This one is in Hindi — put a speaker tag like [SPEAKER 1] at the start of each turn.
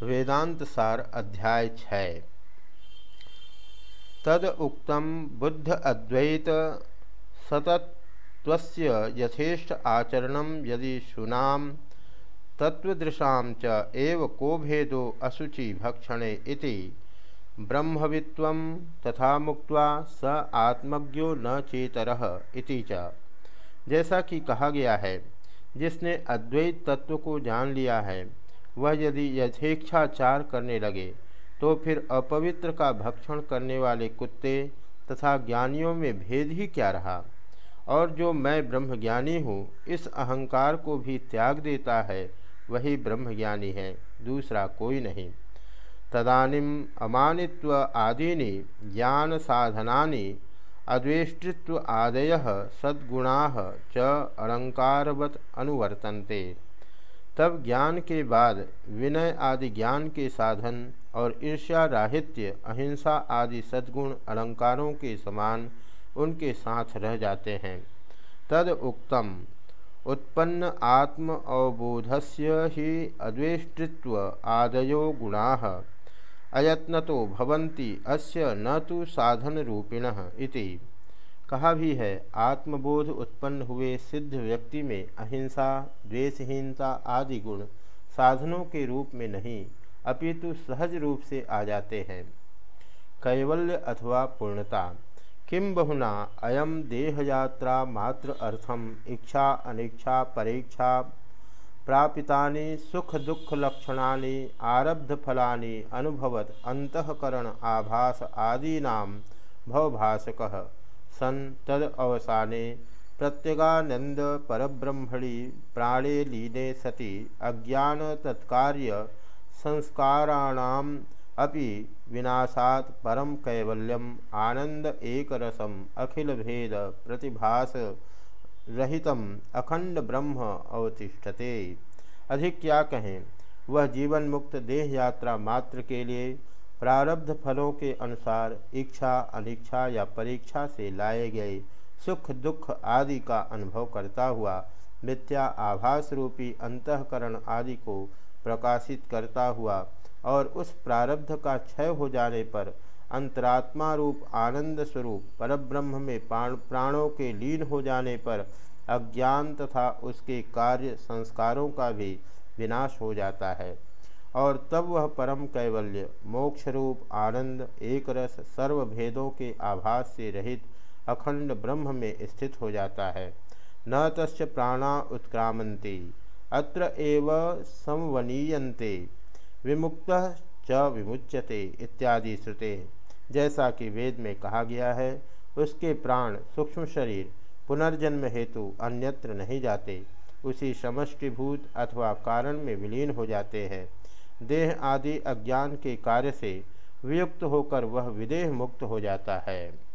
[SPEAKER 1] वेदांत सार अध्याय छय तद उक्तम बुद्ध अद्वैत सतत्वस्य यथेष्ट आचरण यदि शुनाम तत्वदृशा च एव को भेदो असुचि भक्षणे इति। ब्रह्मवित्व तथा मुक्त स आत्मज्ञो न चेतर इति च। जैसा कि कहा गया है, जिसने अद्वैत तत्व को जान लिया है वह यदि यथेक्षाचार करने लगे तो फिर अपवित्र का भक्षण करने वाले कुत्ते तथा ज्ञानियों में भेद ही क्या रहा? और जो मैं ब्रह्मज्ञानी हूँ, इस अहंकार को भी त्याग देता है, वही ब्रह्मज्ञानी है, दूसरा कोई नहीं। तदानीम अमानित्व आदीनि, ज्ञान साधनानि, अद्वेष्टित्व आदय, सद्गुणा च अलंकारवत अनुवर्तन्ते। तब ज्ञान के बाद विनय आदि ज्ञान के साधन और ईर्ष्या राहित्य, अहिंसा आदि सद्गुण अलंकारों के समान उनके साथ रह जाते हैं। तद उक्तम, उत्पन्न आत्म अवबोधस्य ही अद्वेष्टित्व आदयो गुणा अयत्न तो भवन्ति अस्य न तो साधन रूपिण इति। कहा भी है, आत्मबोध उत्पन्न हुए सिद्ध व्यक्ति में अहिंसा, द्वेषहीनता आदि गुण साधनों के रूप में नहीं, अपितु सहज रूप से आ जाते हैं। कैवल्य अथवा पूर्णता। किम बहुना अयम देहयात्रा मात्र अर्थम, इच्छा अनिच्छा परीक्षा प्रापितानि सुख दुख लक्षणानि, आरब्ध फलानि, अनुभवत, अंतकरण आभास आदीना भवभाषक सन तद अवसाने प्रत्यगानंद परब्रह्मणि प्राणे लीने सति अज्ञान तत्कार्य संस्काराणाम अपि विनाशात परम कैवल्यम आनंद एक रसम अखिल भेद प्रतिभास रहितम अखंड ब्रह्म अवतिष्ठते। अधिक क्या कहें, वह जीवन मुक्त देह यात्रा मात्र के लिए प्रारब्ध फलों के अनुसार इच्छा, अनिच्छा या परीक्षा से लाए गए सुख, दुख आदि का अनुभव करता हुआ मिथ्या आभास रूपी अंतकरण आदि को प्रकाशित करता हुआ और उस प्रारब्ध का क्षय हो जाने पर अंतरात्मा रूप आनंद स्वरूप परब्रह्म में प्राणों के लीन हो जाने पर अज्ञान तथा उसके कार्य संस्कारों का भी विनाश हो जाता है। और तब वह परम कैवल्य मोक्ष रूप आनंद एक रस सर्व भेदों के आभास से रहित अखंड ब्रह्म में स्थित हो जाता है। न तस् प्राणा उत्क्रामंते अत्र एव संवनीयन्ते, विमुक्त च विमुच्यते इत्यादि श्रुते। जैसा कि वेद में कहा गया है, उसके प्राण सूक्ष्म शरीर, पुनर्जन्म हेतु अन्यत्र नहीं जाते, उसी समष्टिभूत अथवा कारण में विलीन हो जाते हैं। देह आदि अज्ञान के कार्य से वियुक्त होकर वह विदेह मुक्त हो जाता है।